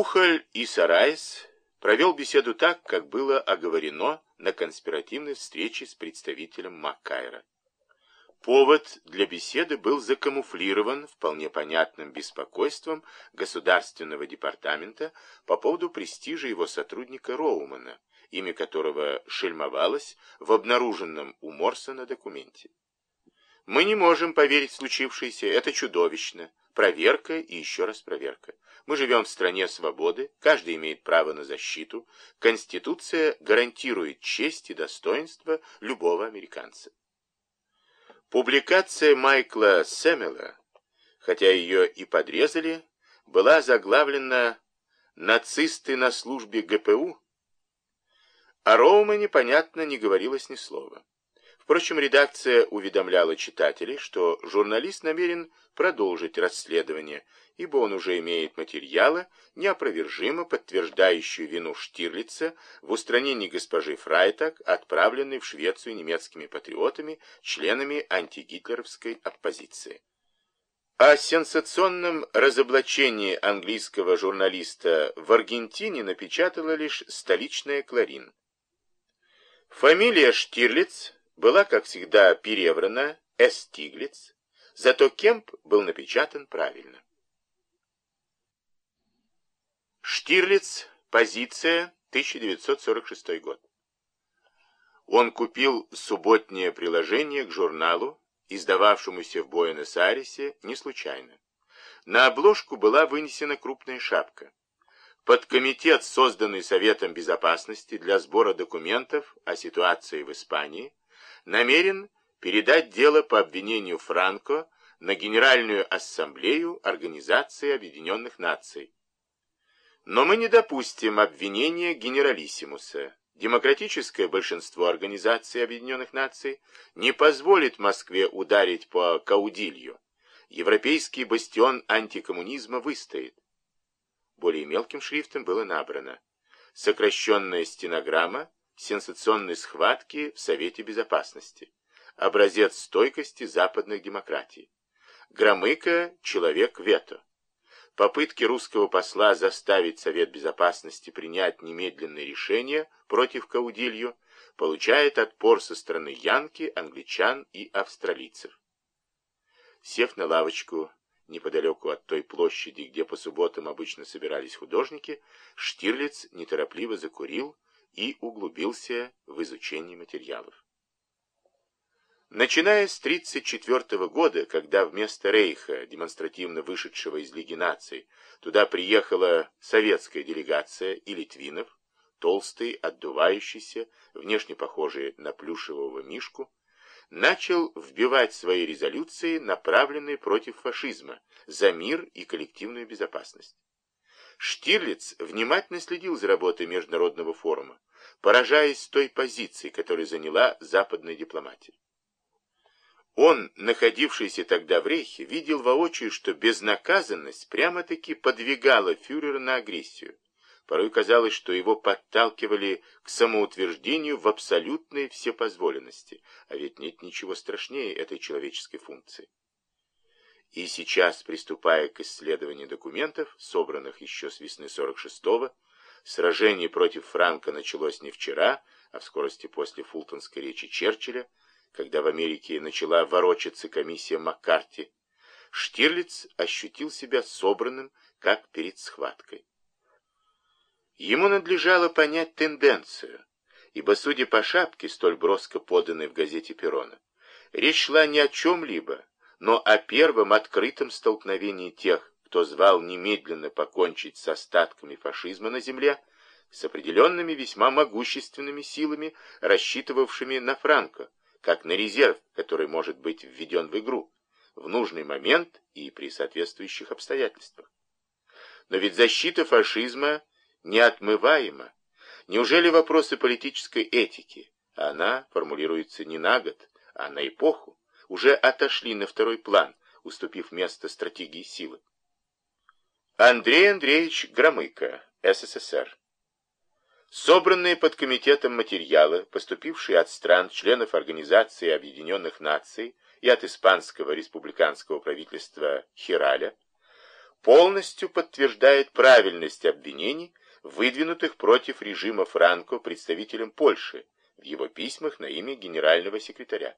Бухаль и Сарайс провел беседу так, как было оговорено на конспиративной встрече с представителем Маккайра. Повод для беседы был закамуфлирован вполне понятным беспокойством Государственного департамента по поводу престижа его сотрудника Роумана, имя которого шельмовалось в обнаруженном у Морсона документе. Мы не можем поверить в случившееся, это чудовищно. Проверка и еще раз проверка. Мы живем в стране свободы, каждый имеет право на защиту. Конституция гарантирует честь и достоинство любого американца. Публикация Майкла Сэмела, хотя ее и подрезали, была заглавлена «Нацисты на службе ГПУ», о Роумане, понятно, не говорилось ни слова. Впрочем, редакция уведомляла читателей, что журналист намерен продолжить расследование, ибо он уже имеет материалы, неопровержимо подтверждающие вину Штирлица в устранении госпожи Фрайтак, отправленной в Швецию немецкими патриотами, членами антигитлеровской оппозиции. О сенсационном разоблачении английского журналиста в Аргентине напечатала лишь столичная «Кларин». Фамилия Штирлиц была, как всегда, переврана Эстиглиц, зато Кемп был напечатан правильно. Штирлиц, позиция, 1946 год. Он купил субботнее приложение к журналу, издававшемуся в Буэнос-Айресе, не случайно. На обложку была вынесена крупная шапка. Подкомитет, созданный Советом Безопасности для сбора документов о ситуации в Испании, намерен передать дело по обвинению Франко на Генеральную Ассамблею Организации Объединенных Наций. Но мы не допустим обвинения генералиссимуса. Демократическое большинство Организации Объединенных Наций не позволит Москве ударить по Каудилью. Европейский бастион антикоммунизма выстоит более мелким шрифтом было набрано «Сокращенная стенограмма сенсационной схватки в Совете Безопасности. Образец стойкости западных демократий. Громыко – человек вето. Попытки русского посла заставить Совет Безопасности принять немедленное решение против Каудилью получает отпор со стороны янки, англичан и австралийцев. Сев на лавочку, неподалеку от той площади, где по субботам обычно собирались художники, Штирлиц неторопливо закурил и углубился в изучение материалов. Начиная с 1934 года, когда вместо Рейха, демонстративно вышедшего из Лиги наций, туда приехала советская делегация и Литвинов, толстый, отдувающийся, внешне похожий на плюшевого мишку, начал вбивать свои резолюции, направленные против фашизма, за мир и коллективную безопасность. Штирлиц внимательно следил за работой Международного форума, поражаясь той позиции, которую заняла западная дипломатия. Он, находившийся тогда в Рейхе, видел воочию, что безнаказанность прямо-таки подвигала фюрера на агрессию, Порой казалось, что его подталкивали к самоутверждению в абсолютной всепозволенности, а ведь нет ничего страшнее этой человеческой функции. И сейчас, приступая к исследованию документов, собранных еще с весны 46-го, сражение против Франка началось не вчера, а в скорости после фултонской речи Черчилля, когда в Америке начала ворочаться комиссия Маккарти, Штирлиц ощутил себя собранным, как перед схваткой. Ему надлежало понять тенденцию, ибо, судя по шапке, столь броско поданной в газете Перона, речь шла не о чем-либо, но о первом открытом столкновении тех, кто звал немедленно покончить с остатками фашизма на земле, с определенными весьма могущественными силами, рассчитывавшими на Франко, как на резерв, который может быть введен в игру, в нужный момент и при соответствующих обстоятельствах. Но ведь защита фашизма неотмываемо. Неужели вопросы политической этики, она формулируется не на год, а на эпоху, уже отошли на второй план, уступив место стратегии силы? Андрей Андреевич Громыко, СССР. Собранные под комитетом материалы, поступившие от стран, членов Организации Объединенных Наций и от испанского республиканского правительства Хираля, полностью подтверждает правильность обвинений, выдвинутых против режима Франко представителем Польши в его письмах на имя генерального секретаря.